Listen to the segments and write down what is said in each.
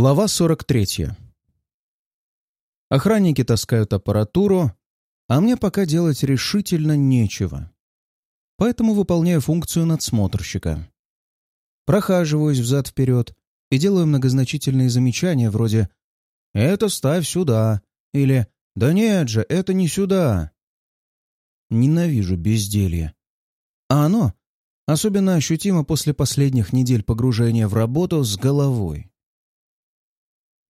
Глава 43. Охранники таскают аппаратуру, а мне пока делать решительно нечего. Поэтому выполняю функцию надсмотрщика. Прохаживаюсь взад-вперед и делаю многозначительные замечания вроде «Это ставь сюда» или «Да нет же, это не сюда». Ненавижу безделье. А оно особенно ощутимо после последних недель погружения в работу с головой.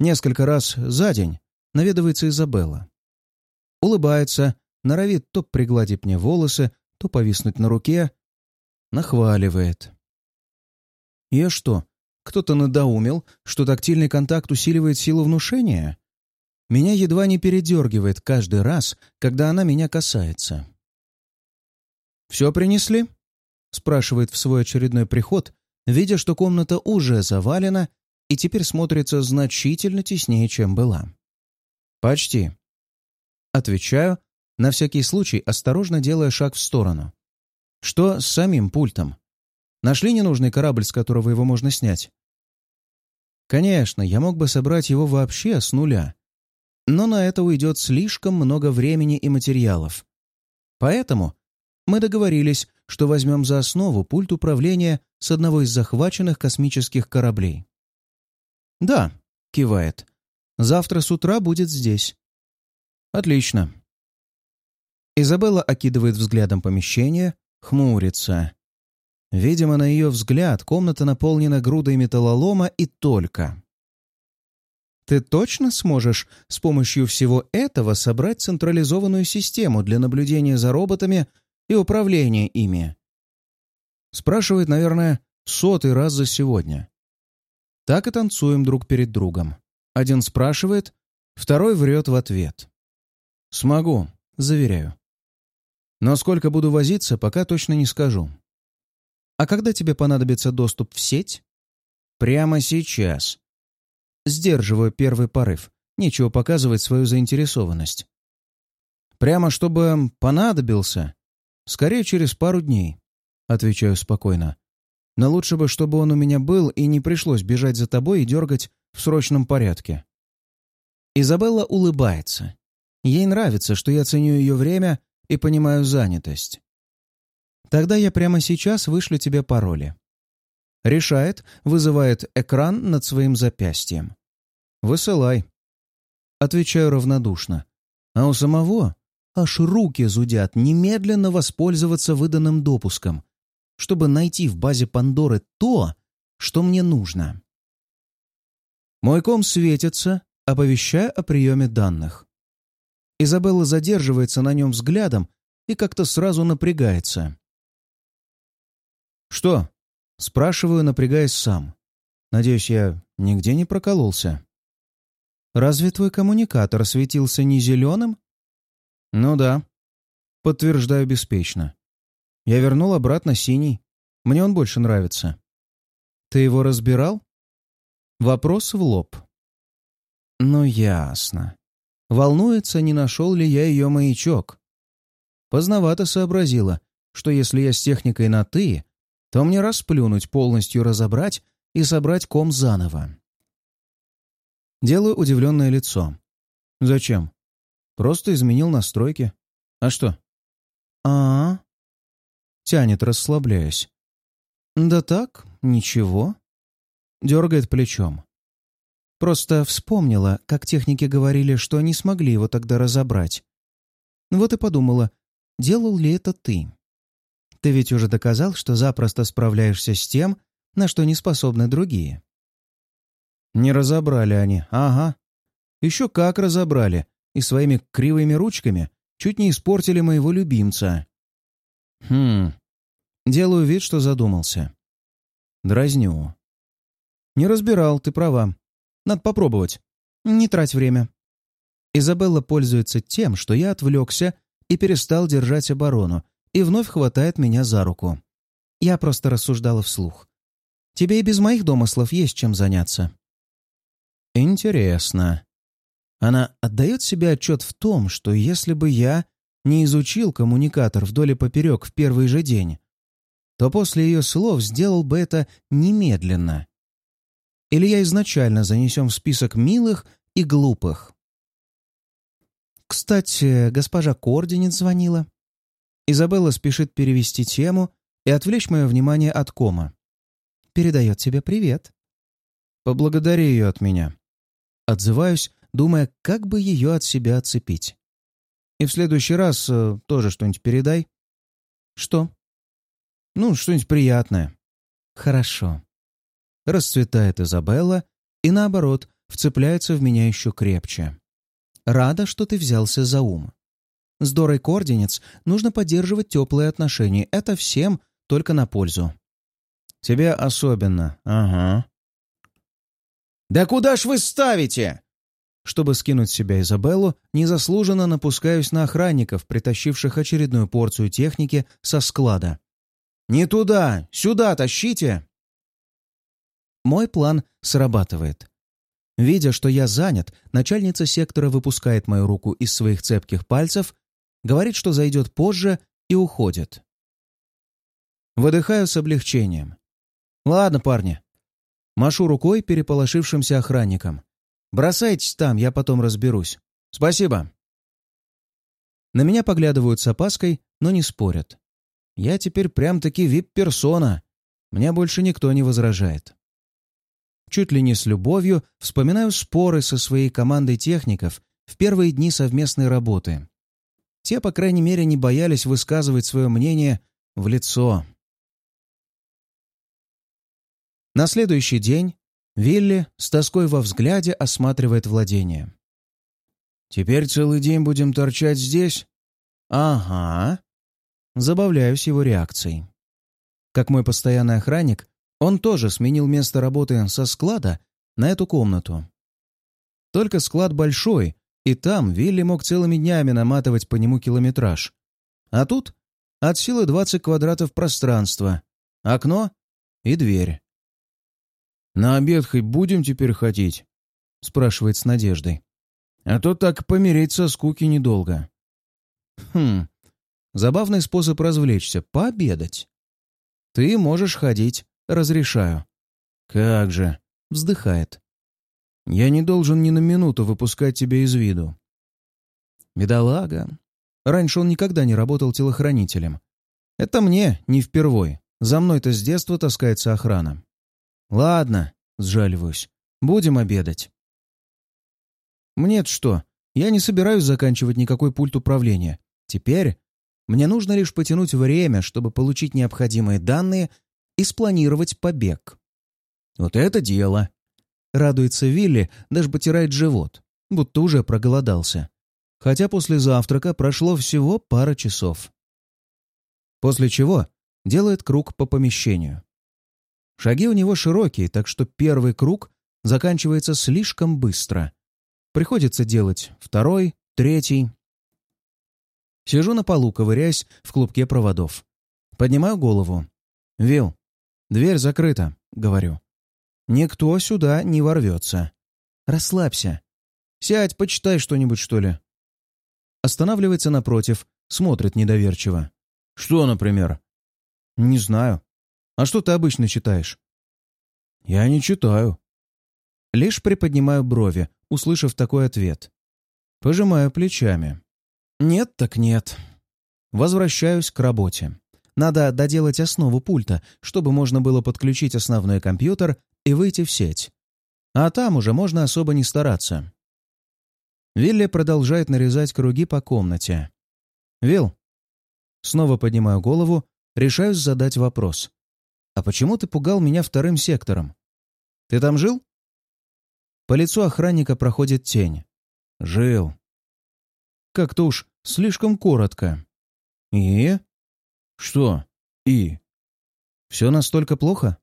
Несколько раз за день наведывается Изабелла. Улыбается, норовит то пригладить мне волосы, то повиснуть на руке. Нахваливает. Я что, кто-то надоумил, что тактильный контакт усиливает силу внушения? Меня едва не передергивает каждый раз, когда она меня касается. «Все принесли?» — спрашивает в свой очередной приход, видя, что комната уже завалена и теперь смотрится значительно теснее, чем была. «Почти». Отвечаю, на всякий случай осторожно делая шаг в сторону. «Что с самим пультом? Нашли ненужный корабль, с которого его можно снять?» Конечно, я мог бы собрать его вообще с нуля, но на это уйдет слишком много времени и материалов. Поэтому мы договорились, что возьмем за основу пульт управления с одного из захваченных космических кораблей. «Да», — кивает. «Завтра с утра будет здесь». «Отлично». Изабелла окидывает взглядом помещение, хмурится. Видимо, на ее взгляд комната наполнена грудой металлолома и только. «Ты точно сможешь с помощью всего этого собрать централизованную систему для наблюдения за роботами и управления ими?» Спрашивает, наверное, сотый раз за сегодня. Так и танцуем друг перед другом. Один спрашивает, второй врет в ответ. «Смогу», — заверяю. «Но сколько буду возиться, пока точно не скажу». «А когда тебе понадобится доступ в сеть?» «Прямо сейчас». Сдерживаю первый порыв. Нечего показывать свою заинтересованность. «Прямо чтобы понадобился?» «Скорее, через пару дней», — отвечаю спокойно. Но лучше бы, чтобы он у меня был, и не пришлось бежать за тобой и дергать в срочном порядке. Изабелла улыбается. Ей нравится, что я ценю ее время и понимаю занятость. Тогда я прямо сейчас вышлю тебе пароли. Решает, вызывает экран над своим запястьем. «Высылай». Отвечаю равнодушно. А у самого аж руки зудят немедленно воспользоваться выданным допуском чтобы найти в базе Пандоры то, что мне нужно. Мой ком светится, оповещая о приеме данных. Изабелла задерживается на нем взглядом и как-то сразу напрягается. «Что?» — спрашиваю, напрягаясь сам. Надеюсь, я нигде не прокололся. «Разве твой коммуникатор светился не зеленым?» «Ну да», — подтверждаю беспечно. Я вернул обратно синий. Мне он больше нравится. Ты его разбирал? Вопрос в лоб. Ну, ясно. Волнуется, не нашел ли я ее маячок. Поздновато сообразила, что если я с техникой на «ты», то мне расплюнуть, полностью разобрать и собрать ком заново. Делаю удивленное лицо. Зачем? Просто изменил настройки. А что? А, -а, -а Тянет, расслабляясь. «Да так, ничего». Дергает плечом. Просто вспомнила, как техники говорили, что не смогли его тогда разобрать. Вот и подумала, делал ли это ты? Ты ведь уже доказал, что запросто справляешься с тем, на что не способны другие. Не разобрали они, ага. Еще как разобрали, и своими кривыми ручками чуть не испортили моего любимца. Хм. Делаю вид, что задумался. Дразню. Не разбирал, ты права. Надо попробовать. Не трать время. Изабелла пользуется тем, что я отвлекся и перестал держать оборону, и вновь хватает меня за руку. Я просто рассуждала вслух. Тебе и без моих домыслов есть чем заняться. Интересно. Она отдает себе отчет в том, что если бы я не изучил коммуникатор вдоль и поперек в первый же день, то после ее слов сделал бы это немедленно. Или я изначально занесем в список милых и глупых? Кстати, госпожа Кординец звонила. Изабелла спешит перевести тему и отвлечь мое внимание от кома. Передает тебе привет. Поблагодари ее от меня. Отзываюсь, думая, как бы ее от себя отцепить. И в следующий раз э, тоже что-нибудь передай. Что? Ну, что-нибудь приятное. Хорошо. Расцветает Изабелла и, наоборот, вцепляется в меня еще крепче. Рада, что ты взялся за ум. С Дорой Кординец нужно поддерживать теплые отношения. Это всем только на пользу. Тебе особенно, ага. «Да куда ж вы ставите?» Чтобы скинуть с себя Изабеллу, незаслуженно напускаюсь на охранников, притащивших очередную порцию техники со склада. «Не туда! Сюда тащите!» Мой план срабатывает. Видя, что я занят, начальница сектора выпускает мою руку из своих цепких пальцев, говорит, что зайдет позже и уходит. Выдыхаю с облегчением. «Ладно, парни». Машу рукой переполошившимся охранникам. Бросайтесь там, я потом разберусь. Спасибо. На меня поглядывают с опаской, но не спорят. Я теперь прям-таки вип-персона. Мне больше никто не возражает. Чуть ли не с любовью вспоминаю споры со своей командой техников в первые дни совместной работы. Те, по крайней мере, не боялись высказывать свое мнение в лицо. На следующий день Вилли с тоской во взгляде осматривает владение. «Теперь целый день будем торчать здесь?» «Ага». Забавляюсь его реакцией. Как мой постоянный охранник, он тоже сменил место работы со склада на эту комнату. Только склад большой, и там Вилли мог целыми днями наматывать по нему километраж. А тут от силы 20 квадратов пространства, окно и дверь. «На обед хоть будем теперь ходить?» — спрашивает с надеждой. «А то так помереть со скуки недолго». «Хм, забавный способ развлечься — пообедать. Ты можешь ходить, разрешаю». «Как же!» — вздыхает. «Я не должен ни на минуту выпускать тебя из виду». «Бедолага. Раньше он никогда не работал телохранителем. Это мне не впервой. За мной-то с детства таскается охрана. «Ладно», — сжаливаюсь, — «будем обедать». мне что, я не собираюсь заканчивать никакой пульт управления. Теперь мне нужно лишь потянуть время, чтобы получить необходимые данные и спланировать побег. Вот это дело! Радуется Вилли, даже потирает живот, будто уже проголодался. Хотя после завтрака прошло всего пара часов. После чего делает круг по помещению. Шаги у него широкие, так что первый круг заканчивается слишком быстро. Приходится делать второй, третий. Сижу на полу, ковыряясь в клубке проводов. Поднимаю голову. «Вил, дверь закрыта», — говорю. «Никто сюда не ворвется. Расслабься. Сядь, почитай что-нибудь, что ли». Останавливается напротив, смотрит недоверчиво. «Что, например?» «Не знаю. А что ты обычно читаешь?» «Я не читаю». Лишь приподнимаю брови, услышав такой ответ. Пожимаю плечами. «Нет так нет». Возвращаюсь к работе. Надо доделать основу пульта, чтобы можно было подключить основной компьютер и выйти в сеть. А там уже можно особо не стараться. Вилли продолжает нарезать круги по комнате. «Вилл». Снова поднимаю голову, решаюсь задать вопрос. «А почему ты пугал меня вторым сектором? Ты там жил?» По лицу охранника проходит тень. «Жил». Как-то уж слишком коротко. «И?» «Что «и?» «Все настолько плохо?»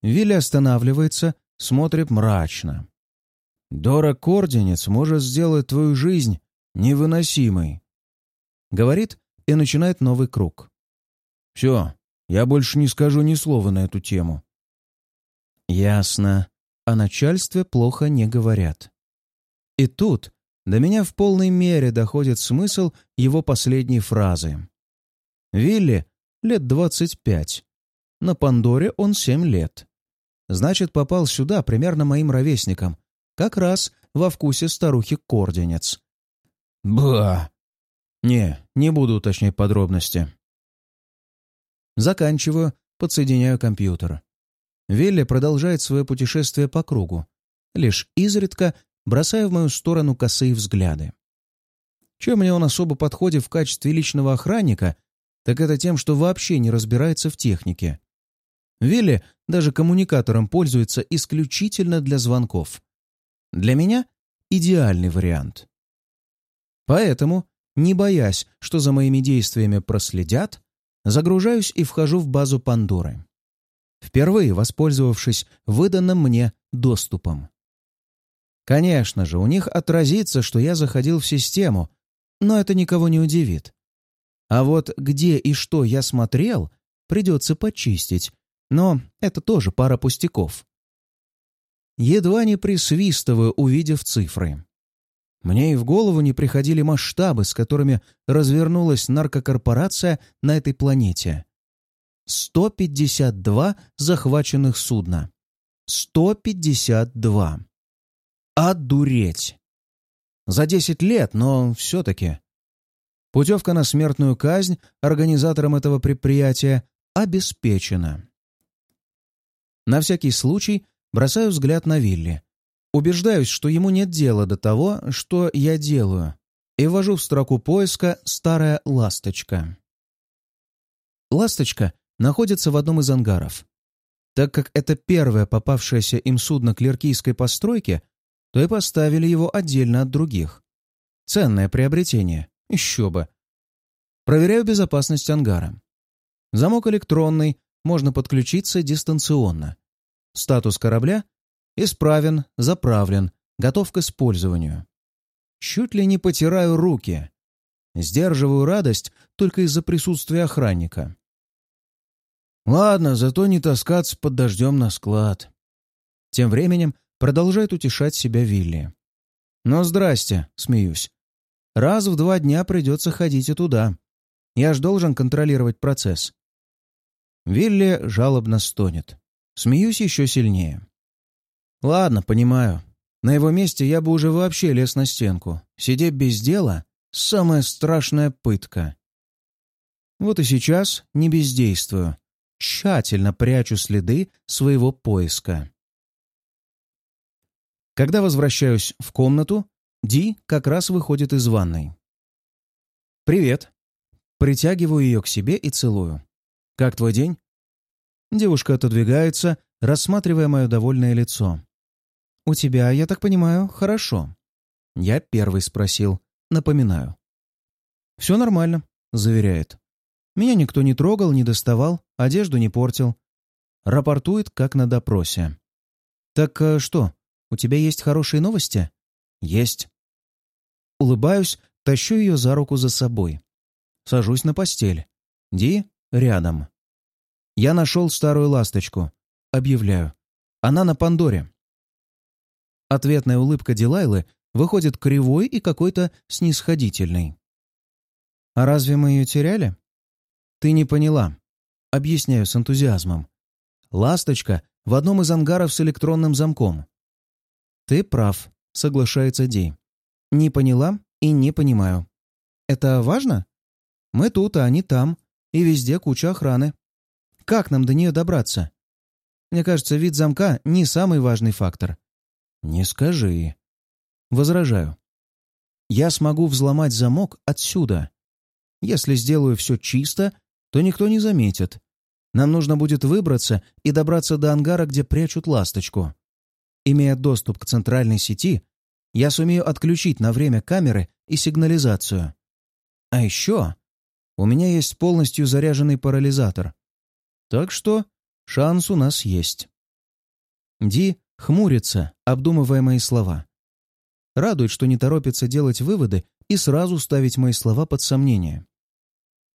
Вилли останавливается, смотрит мрачно. «Дора Кординец может сделать твою жизнь невыносимой», — говорит и начинает новый круг. «Все, я больше не скажу ни слова на эту тему». «Ясно. О начальстве плохо не говорят». И тут до меня в полной мере доходит смысл его последней фразы. Вилли лет двадцать пять. На Пандоре он семь лет. Значит, попал сюда примерно моим ровесникам. Как раз во вкусе старухи-корденец. Ба! Не, не буду уточнять подробности. Заканчиваю, подсоединяю компьютер. Вилли продолжает свое путешествие по кругу, лишь изредка бросая в мою сторону косые взгляды. Чем мне он особо подходит в качестве личного охранника, так это тем, что вообще не разбирается в технике. Вилли даже коммуникатором пользуется исключительно для звонков. Для меня идеальный вариант. Поэтому, не боясь, что за моими действиями проследят, загружаюсь и вхожу в базу Пандоры. Впервые воспользовавшись выданным мне доступом. Конечно же, у них отразится, что я заходил в систему, но это никого не удивит. А вот где и что я смотрел, придется почистить, но это тоже пара пустяков. Едва не присвистываю, увидев цифры. Мне и в голову не приходили масштабы, с которыми развернулась наркокорпорация на этой планете. 152 захваченных судна. 152. Одуреть! За 10 лет, но все-таки. Путевка на смертную казнь организаторам этого предприятия обеспечена. На всякий случай бросаю взгляд на Вилли. Убеждаюсь, что ему нет дела до того, что я делаю, и ввожу в строку поиска «Старая ласточка». Ласточка находится в одном из ангаров. Так как это первое попавшееся им судно клеркийской постройки, то и поставили его отдельно от других. Ценное приобретение. Еще бы. Проверяю безопасность ангара. Замок электронный, можно подключиться дистанционно. Статус корабля исправен, заправлен, готов к использованию. Чуть ли не потираю руки. Сдерживаю радость только из-за присутствия охранника. Ладно, зато не таскаться под дождем на склад. Тем временем продолжает утешать себя Вилли. «Ну, здрасте», — смеюсь. «Раз в два дня придется ходить и туда. Я ж должен контролировать процесс. Вилли жалобно стонет. Смеюсь еще сильнее. Ладно, понимаю. На его месте я бы уже вообще лез на стенку. Сидеть без дела — самая страшная пытка. Вот и сейчас не бездействую. Тщательно прячу следы своего поиска. Когда возвращаюсь в комнату, Ди как раз выходит из ванной. «Привет». Притягиваю ее к себе и целую. «Как твой день?» Девушка отодвигается, рассматривая мое довольное лицо. «У тебя, я так понимаю, хорошо?» Я первый спросил. Напоминаю. «Все нормально», — заверяет. «Меня никто не трогал, не доставал, одежду не портил». Рапортует, как на допросе. «Так э, что, у тебя есть хорошие новости?» «Есть». Улыбаюсь, тащу ее за руку за собой. Сажусь на постель. Ди рядом. Я нашел старую ласточку. Объявляю. Она на Пандоре. Ответная улыбка Дилайлы выходит кривой и какой-то снисходительной. «А разве мы ее теряли?» «Ты не поняла». Объясняю с энтузиазмом. «Ласточка в одном из ангаров с электронным замком». «Ты прав», — соглашается Ди. «Не поняла и не понимаю. Это важно?» Мы тут, а они там, и везде куча охраны. Как нам до нее добраться? Мне кажется, вид замка не самый важный фактор. Не скажи. Возражаю. Я смогу взломать замок отсюда. Если сделаю все чисто, то никто не заметит. Нам нужно будет выбраться и добраться до ангара, где прячут ласточку. Имея доступ к центральной сети, я сумею отключить на время камеры и сигнализацию. А еще у меня есть полностью заряженный парализатор. Так что шанс у нас есть. Ди хмурится, обдумывая мои слова. Радует, что не торопится делать выводы и сразу ставить мои слова под сомнение.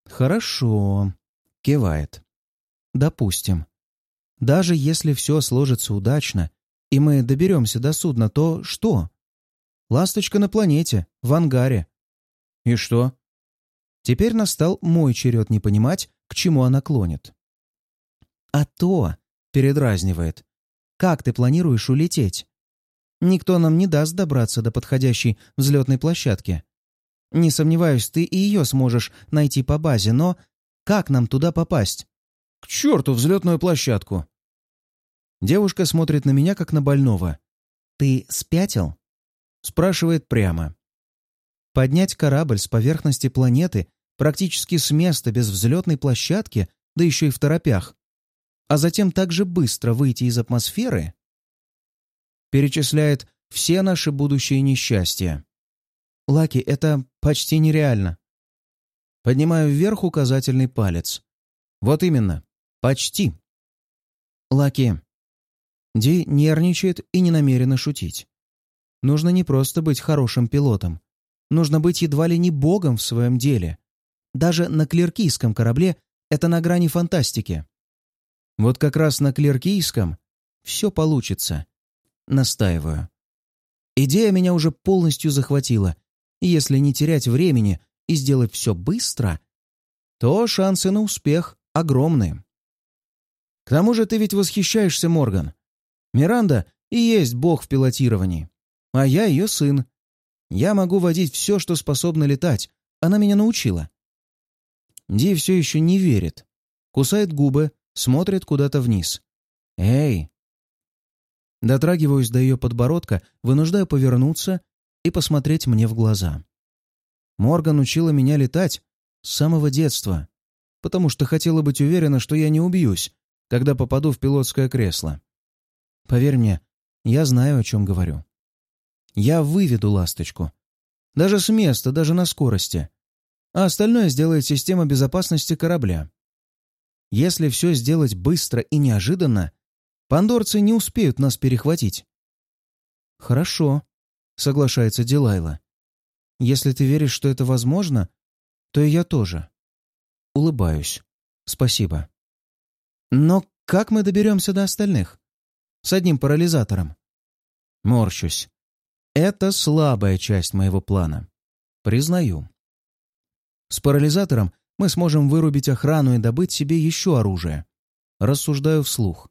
«Хорошо», — кивает. «Допустим. Даже если все сложится удачно, и мы доберемся до судна, то что? Ласточка на планете, в ангаре. И что? Теперь настал мой черед не понимать, к чему она клонит. «А то!» — передразнивает. как ты планируешь улететь? Никто нам не даст добраться до подходящей взлетной площадки. Не сомневаюсь, ты и ее сможешь найти по базе, но как нам туда попасть? К черту взлетную площадку! Девушка смотрит на меня, как на больного. «Ты спятил?» Спрашивает прямо. Поднять корабль с поверхности планеты практически с места без взлетной площадки, да еще и в торопях, а затем так же быстро выйти из атмосферы? Перечисляет все наши будущие несчастья. Лаки, это почти нереально. Поднимаю вверх указательный палец. Вот именно. Почти. Лаки. Ди нервничает и не намерена шутить. Нужно не просто быть хорошим пилотом. Нужно быть едва ли не богом в своем деле. Даже на клеркийском корабле это на грани фантастики. Вот как раз на клеркийском все получится. Настаиваю. Идея меня уже полностью захватила. Если не терять времени и сделать все быстро, то шансы на успех огромные. К тому же ты ведь восхищаешься, Морган. Миранда и есть бог в пилотировании, а я ее сын. Я могу водить все, что способно летать. Она меня научила. Ди все еще не верит. Кусает губы, смотрит куда-то вниз. «Эй!» Дотрагиваюсь до ее подбородка, вынуждаю повернуться и посмотреть мне в глаза. Морган учила меня летать с самого детства, потому что хотела быть уверена, что я не убьюсь, когда попаду в пилотское кресло. Поверь мне, я знаю, о чем говорю. Я выведу ласточку. Даже с места, даже на скорости. А остальное сделает система безопасности корабля. Если все сделать быстро и неожиданно, пандорцы не успеют нас перехватить. «Хорошо», — соглашается Дилайла. «Если ты веришь, что это возможно, то и я тоже». Улыбаюсь. «Спасибо». «Но как мы доберемся до остальных?» «С одним парализатором». Морщусь. Это слабая часть моего плана. Признаю. С парализатором мы сможем вырубить охрану и добыть себе еще оружие. Рассуждаю вслух.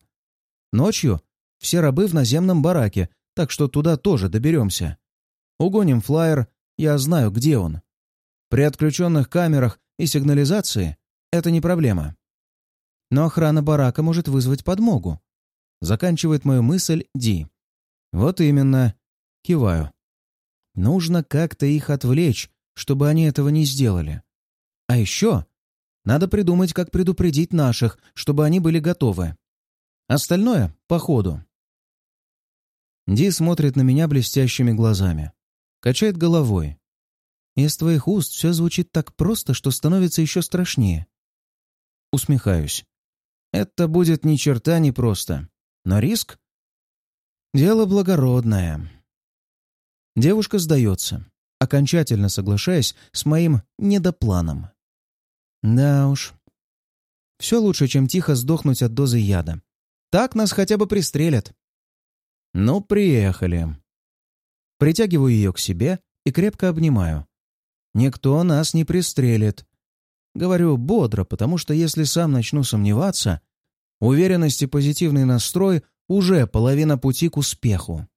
Ночью все рабы в наземном бараке, так что туда тоже доберемся. Угоним флайер, я знаю, где он. При отключенных камерах и сигнализации это не проблема. Но охрана барака может вызвать подмогу. Заканчивает мою мысль Ди. Вот именно. Киваю. Нужно как-то их отвлечь, чтобы они этого не сделали. А еще надо придумать, как предупредить наших, чтобы они были готовы. Остальное — по ходу. Ди смотрит на меня блестящими глазами. Качает головой. Из твоих уст все звучит так просто, что становится еще страшнее. Усмехаюсь. Это будет ни черта не просто. Но риск — дело благородное. Девушка сдается, окончательно соглашаясь с моим недопланом. Да уж. Все лучше, чем тихо сдохнуть от дозы яда. Так нас хотя бы пристрелят. Ну, приехали. Притягиваю ее к себе и крепко обнимаю. Никто нас не пристрелит. Говорю бодро, потому что если сам начну сомневаться, уверенность и позитивный настрой уже половина пути к успеху.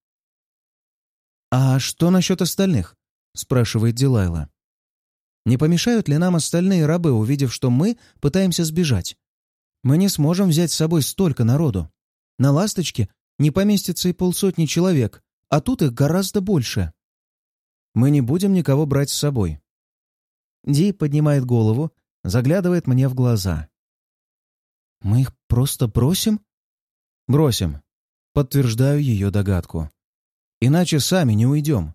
«А что насчет остальных?» — спрашивает Дилайла. «Не помешают ли нам остальные рабы, увидев, что мы пытаемся сбежать? Мы не сможем взять с собой столько народу. На «Ласточке» не поместится и полсотни человек, а тут их гораздо больше. Мы не будем никого брать с собой». Ди поднимает голову, заглядывает мне в глаза. «Мы их просто бросим?» «Бросим», — подтверждаю ее догадку. Иначе сами не уйдем.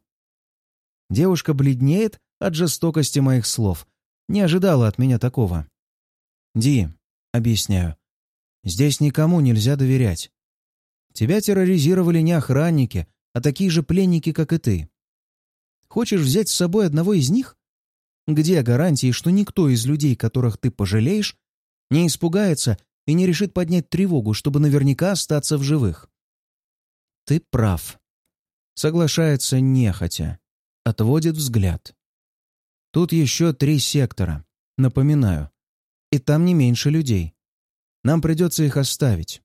Девушка бледнеет от жестокости моих слов. Не ожидала от меня такого. «Ди», — объясняю, — «здесь никому нельзя доверять. Тебя терроризировали не охранники, а такие же пленники, как и ты. Хочешь взять с собой одного из них? Где гарантии, что никто из людей, которых ты пожалеешь, не испугается и не решит поднять тревогу, чтобы наверняка остаться в живых?» «Ты прав», Соглашается нехотя. Отводит взгляд. Тут еще три сектора. Напоминаю. И там не меньше людей. Нам придется их оставить.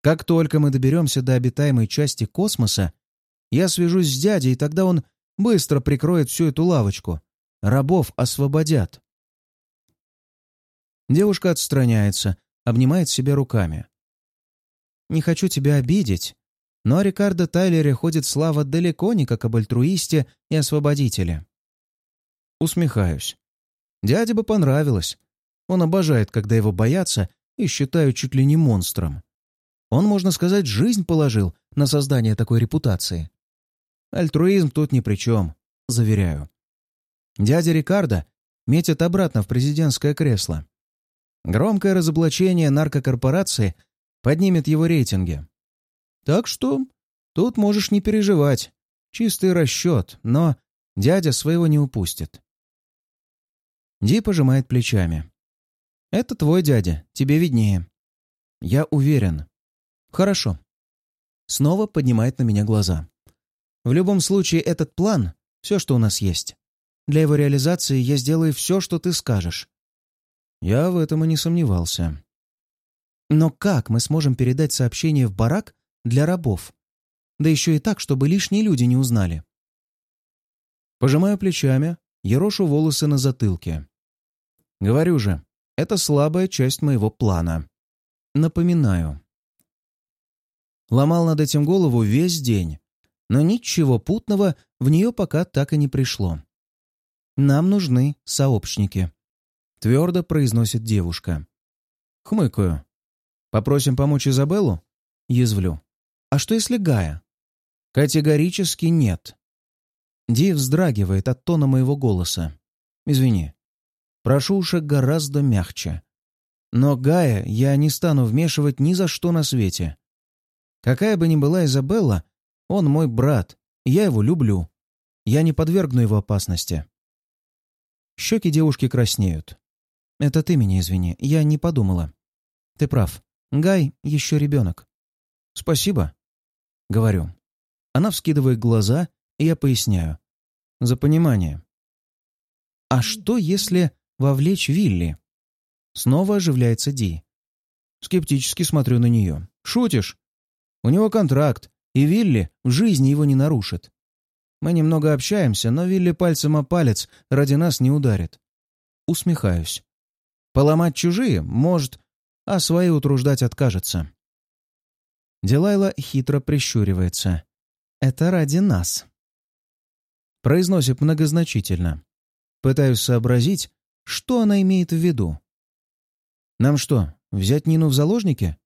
Как только мы доберемся до обитаемой части космоса, я свяжусь с дядей, и тогда он быстро прикроет всю эту лавочку. Рабов освободят. Девушка отстраняется, обнимает себя руками. «Не хочу тебя обидеть, но о Рикардо Тайлере ходит слава далеко не как об альтруисте и освободителе». Усмехаюсь. Дяде бы понравилось. Он обожает, когда его боятся и считают чуть ли не монстром. Он, можно сказать, жизнь положил на создание такой репутации. Альтруизм тут ни при чем, заверяю. Дядя Рикардо метит обратно в президентское кресло. Громкое разоблачение наркокорпорации поднимет его рейтинги. Так что тут можешь не переживать. Чистый расчет, но дядя своего не упустит. Ди пожимает плечами. «Это твой дядя, тебе виднее». «Я уверен». «Хорошо». Снова поднимает на меня глаза. «В любом случае, этот план — все, что у нас есть. Для его реализации я сделаю все, что ты скажешь. Я в этом и не сомневался. Но как мы сможем передать сообщение в барак для рабов? Да еще и так, чтобы лишние люди не узнали. Пожимаю плечами, ерошу волосы на затылке. Говорю же, это слабая часть моего плана. Напоминаю. Ломал над этим голову весь день, но ничего путного в нее пока так и не пришло. Нам нужны сообщники. Твердо произносит девушка. Хмыкаю. Попросим помочь Изабеллу? Язвлю. А что если Гая? Категорически нет. Ди вздрагивает от тона моего голоса. Извини. Прошу уж гораздо мягче. Но Гая я не стану вмешивать ни за что на свете. Какая бы ни была Изабелла, он мой брат, я его люблю. Я не подвергну его опасности. Щеки девушки краснеют. «Это ты меня извини, я не подумала». «Ты прав. Гай еще ребенок». «Спасибо», — говорю. Она вскидывает глаза, и я поясняю. «За понимание». «А что, если вовлечь Вилли?» Снова оживляется Ди. Скептически смотрю на нее. «Шутишь? У него контракт, и Вилли в жизни его не нарушит. Мы немного общаемся, но Вилли пальцем о палец ради нас не ударит. Усмехаюсь. Поломать чужие может, а свои утруждать откажется. Дилайла хитро прищуривается. «Это ради нас». Произносит многозначительно. Пытаюсь сообразить, что она имеет в виду. «Нам что, взять Нину в заложники?»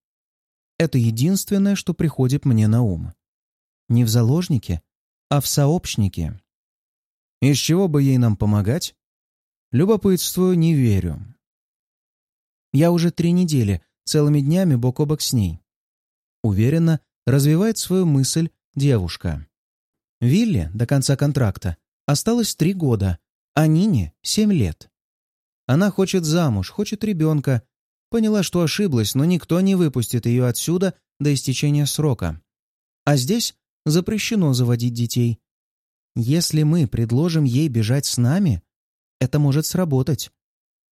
Это единственное, что приходит мне на ум. Не в заложники, а в сообщники. Из чего бы ей нам помогать? Любопытствую, не верю. Я уже три недели, целыми днями бок о бок с ней. Уверенно развивает свою мысль девушка. Вилли до конца контракта осталось три года, а Нине — семь лет. Она хочет замуж, хочет ребенка. Поняла, что ошиблась, но никто не выпустит ее отсюда до истечения срока. А здесь запрещено заводить детей. Если мы предложим ей бежать с нами, это может сработать.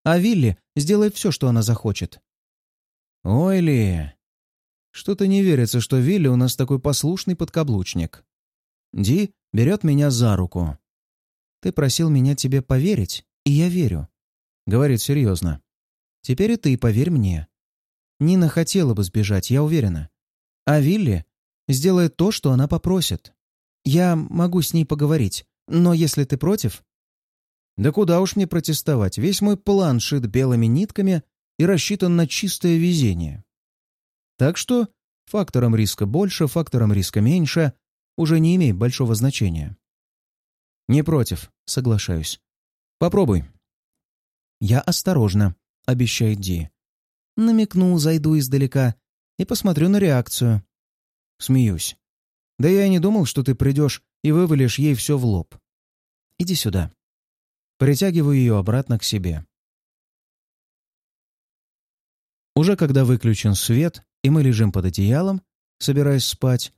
А Вилли сделает все, что она захочет. Ой ли, что-то не верится, что Вилли у нас такой послушный подкаблучник. Ди берет меня за руку. Ты просил меня тебе поверить, и я верю. Говорит серьезно. Теперь и ты поверь мне. Нина хотела бы сбежать, я уверена. А Вилли сделает то, что она попросит. Я могу с ней поговорить, но если ты против...» «Да куда уж мне протестовать, весь мой план шит белыми нитками и рассчитан на чистое везение. Так что фактором риска больше, фактором риска меньше уже не имеет большого значения». «Не против, соглашаюсь. Попробуй». «Я осторожно», — обещает Ди. Намекну, зайду издалека и посмотрю на реакцию. Смеюсь. Да я и не думал, что ты придешь и вывалишь ей все в лоб. Иди сюда. Притягиваю ее обратно к себе. Уже когда выключен свет, и мы лежим под одеялом, собираясь спать,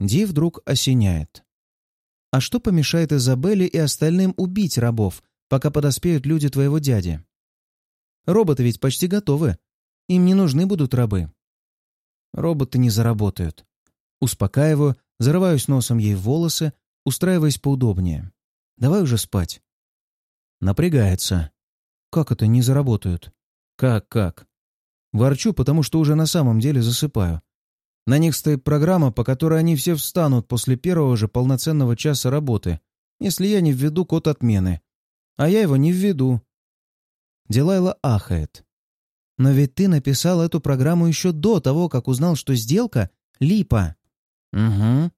Ди вдруг осеняет. А что помешает Изабелле и остальным убить рабов, пока подоспеют люди твоего дяди? Роботы ведь почти готовы. Им не нужны будут рабы. Роботы не заработают. Успокаиваю, зарываюсь носом ей в волосы, устраиваясь поудобнее. Давай уже спать. Напрягается. Как это не заработают? Как, как? Ворчу, потому что уже на самом деле засыпаю. На них стоит программа, по которой они все встанут после первого же полноценного часа работы, если я не введу код отмены. А я его не введу. Дилайла ахает. Но ведь ты написал эту программу еще до того, как узнал, что сделка — липа. Угу.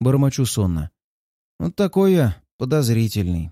Бормочу сонно. Вот такой я подозрительный.